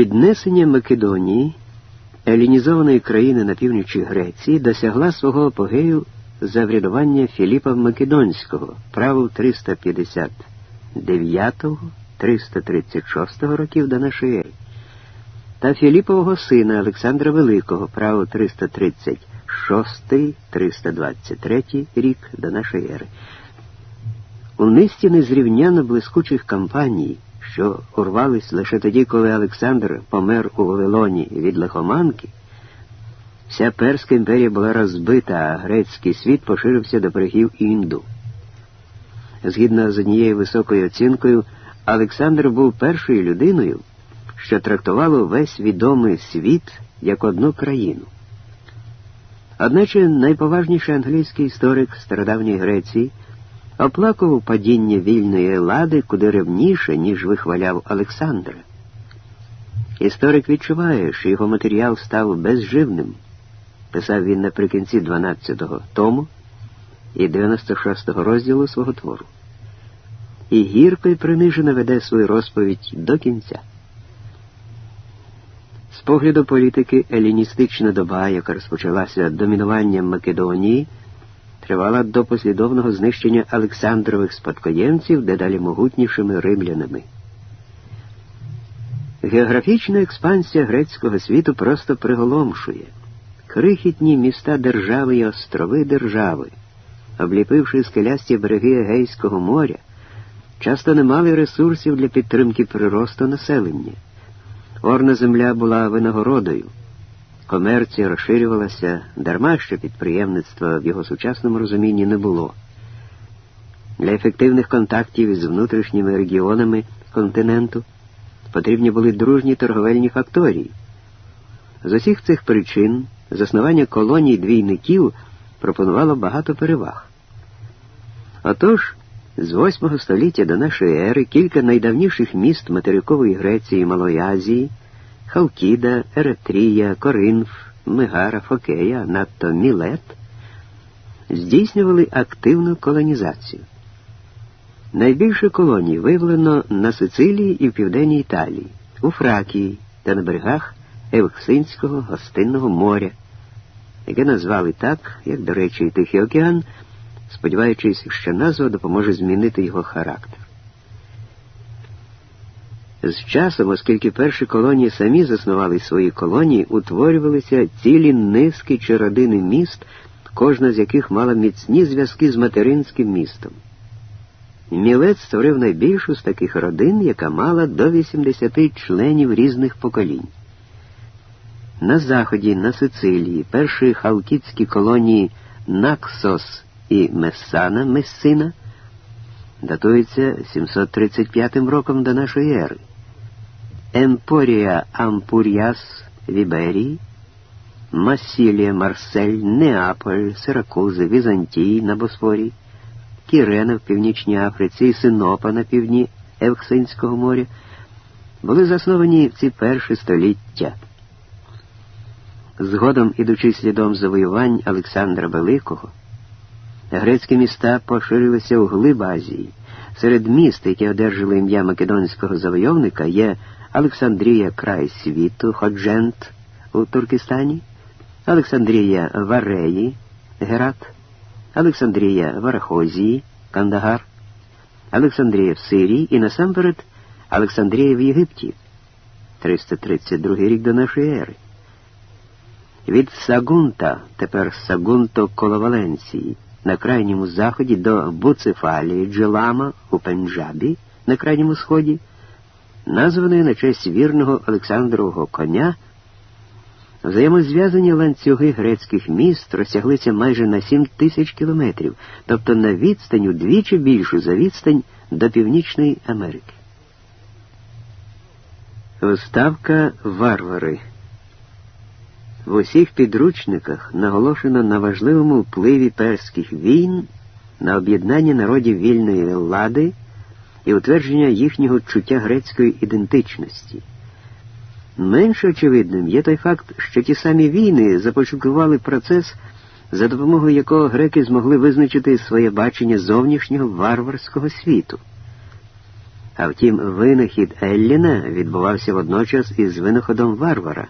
Піднесення Македонії, елінізованої країни на півночі Греції, досягла свого апогею за врядування Філіпа Македонського, правил 359-336 років до нашої ери, та Філіпового сина Олександра Великого, правил 336-323 рік до нашої ери. У низці незрівняно блискучих кампаній що урвались лише тоді, коли Олександр помер у Вавилоні від лихоманки, вся Перська імперія була розбита, а грецький світ поширився до берегів Інду. Згідно з однією високою оцінкою, Олександр був першою людиною, що трактувало весь відомий світ як одну країну. Одначе найповажніший англійський історик стародавньої Греції оплакував падіння вільної Елади куди ревніше, ніж вихваляв Олександра. Історик відчуває, що його матеріал став безживним, писав він наприкінці 12-го тому і 96-го розділу свого твору. І гірко й принижено веде свою розповідь до кінця. З погляду політики еліністична доба, яка розпочалася домінуванням Македонії, тривала до послідовного знищення Олександрових спадкоємців дедалі могутнішими римлянами. Географічна експансія грецького світу просто приголомшує. Крихітні міста держави і острови держави, обліпивши скелясті береги Егейського моря, часто не мали ресурсів для підтримки приросту населення. Орна земля була винагородою. Комерція розширювалася, дарма що підприємництва в його сучасному розумінні не було. Для ефективних контактів із внутрішніми регіонами континенту потрібні були дружні торговельні факторії. З усіх цих причин заснування колоній двійників пропонувало багато переваг. Отож, з 8 століття до нашої ери кілька найдавніших міст материкової Греції і Малої Азії Халкіда, Еретрія, Коринф, Мегара, Фокея, надто Мілет здійснювали активну колонізацію. Найбільше колоній виявлено на Сицилії і в Південній Італії, у Фракії та на берегах Евксинського гостинного моря, яке назвали так, як, до речі, Тихий океан, сподіваючись, що назва допоможе змінити його характер. З часом, оскільки перші колонії самі заснували свої колонії, утворювалися цілі низки чи родини міст, кожна з яких мала міцні зв'язки з материнським містом. Мілет створив найбільшу з таких родин, яка мала до 80 членів різних поколінь. На заході, на Сицилії, перші халкітські колонії Наксос і Мессана Мессина датуються 735 роком до нашої ери. Емпорія Ампуріас в Іберії, Масілія, Марсель, Неаполь, Сиракузи, Візантій на Босфорі, Кірена в Північній Африці і Синопа на півдні Евксинського моря були засновані в ці перші століття. Згодом, ідучи слідом завоювань Олександра Великого, грецькі міста поширилися у глиб Азії. Серед міст, які одержали ім'я македонського завойовника, є Олександрія край світу, Ходжент у Туркестані, Олександрія в Ареї, Герат, Олександрія в Арахозії, Кандагар, Олександрія в Сирії і насамперед Олександрія в Єгипті, 332 рік до нашої ери. Від Сагунта, тепер Сагунто коло Валенції, на крайньому заході до Буцефалії, Джелама у Пенджабі, на крайньому сході названої на честь вірного Олександрового коня, взаємозв'язані ланцюги грецьких міст розтяглися майже на 7 тисяч кілометрів, тобто на відстань удвічі більшу за відстань до Північної Америки. Вставка Варвари. В усіх підручниках наголошено на важливому впливі перських війн на об'єднання народів вільної влади і утвердження їхнього чуття грецької ідентичності. Менш очевидним є той факт, що ті самі війни започаткували процес, за допомогою якого греки змогли визначити своє бачення зовнішнього варварського світу. А втім, винахід Елліна відбувався водночас із винаходом варвара.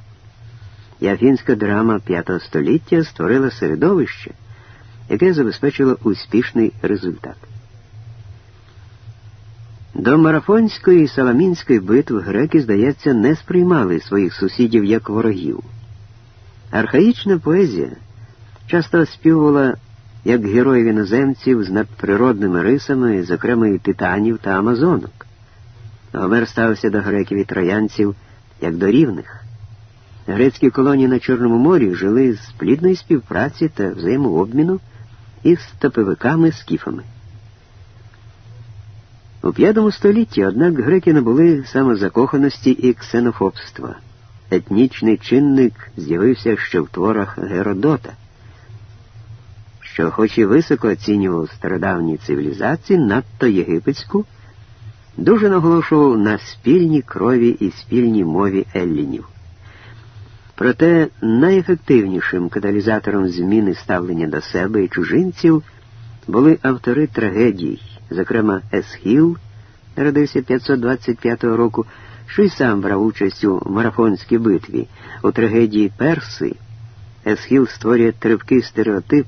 І афінська драма V століття створила середовище, яке забезпечило успішний результат. До марафонської і саламінської битв греки, здається, не сприймали своїх сусідів як ворогів. Архаїчна поезія часто оспівувала як героїв іноземців з надприродними рисами, зокрема і титанів та амазонок. Гомер ставився до греків і троянців як до рівних. Грецькі колонії на Чорному морі жили з плідної співпраці та взаємообміну із топивиками скіфами. У V столітті, однак, греки набули самозакоханості і ксенофобства. Етнічний чинник з'явився ще в творах Геродота, що, хоч і високо оцінював стародавні цивілізації, надто єгипетську, дуже наголошував на спільній крові і спільній мові еллінів. Проте найефективнішим каталізатором зміни ставлення до себе і чужинців були автори трагедій, зокрема Есхіл, народився 525 року, що й сам брав участь у марафонській битві, у трагедії Перси. Есхіл створює тривкий стереотип,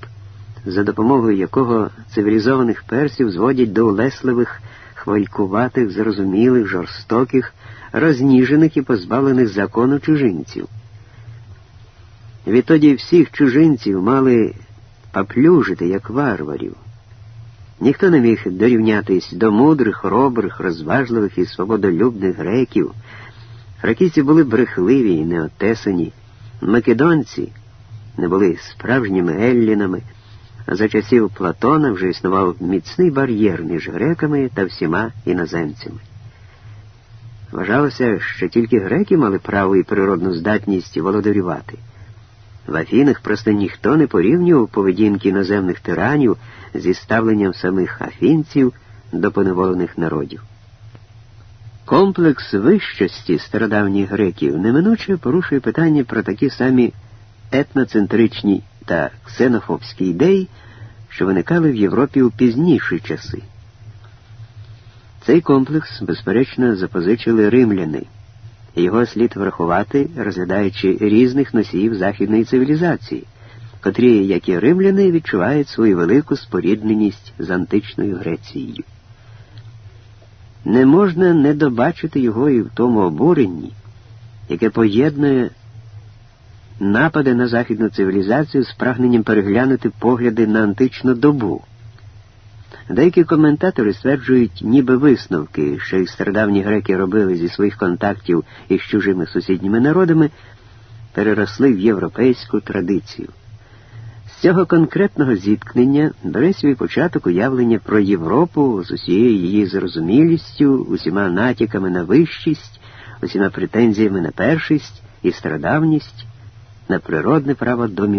за допомогою якого цивілізованих персів зводять до улесливих, хвалькуватих, зарозумілих, жорстоких, розніжених і позбавлених закону чужинців. Відтоді всіх чужинців мали поплюжити, як варварів. Ніхто не міг дорівнятись до мудрих, хоробрих, розважливих і свободолюбних греків. Фракійці були брехливі і неотесані. Македонці не були справжніми еллінами, а за часів Платона вже існував міцний бар'єр між греками та всіма іноземцями. Вважалося, що тільки греки мали право і природну здатність володарювати. В Афінах просто ніхто не порівнював поведінки іноземних тиранів зі ставленням самих афінців до поневолених народів. Комплекс вищості стародавніх греків неминуче порушує питання про такі самі етноцентричні та ксенофобські ідеї, що виникали в Європі у пізніші часи. Цей комплекс, безперечно, запозичили римляни. Його слід врахувати, розглядаючи різних носіїв західної цивілізації, котрі, як і римляни, відчувають свою велику спорідненість з античною Грецією. Не можна не добачити його і в тому обуренні, яке поєднує напади на західну цивілізацію з прагненням переглянути погляди на античну добу. Деякі коментатори стверджують, ніби висновки, що й стародавні греки робили зі своїх контактів із чужими сусідніми народами, переросли в європейську традицію. З цього конкретного зіткнення бере свій початок уявлення про Європу з усією її зрозумілістю, усіма натяками на вищість, усіма претензіями на першість і стародавність, на природне право домінування.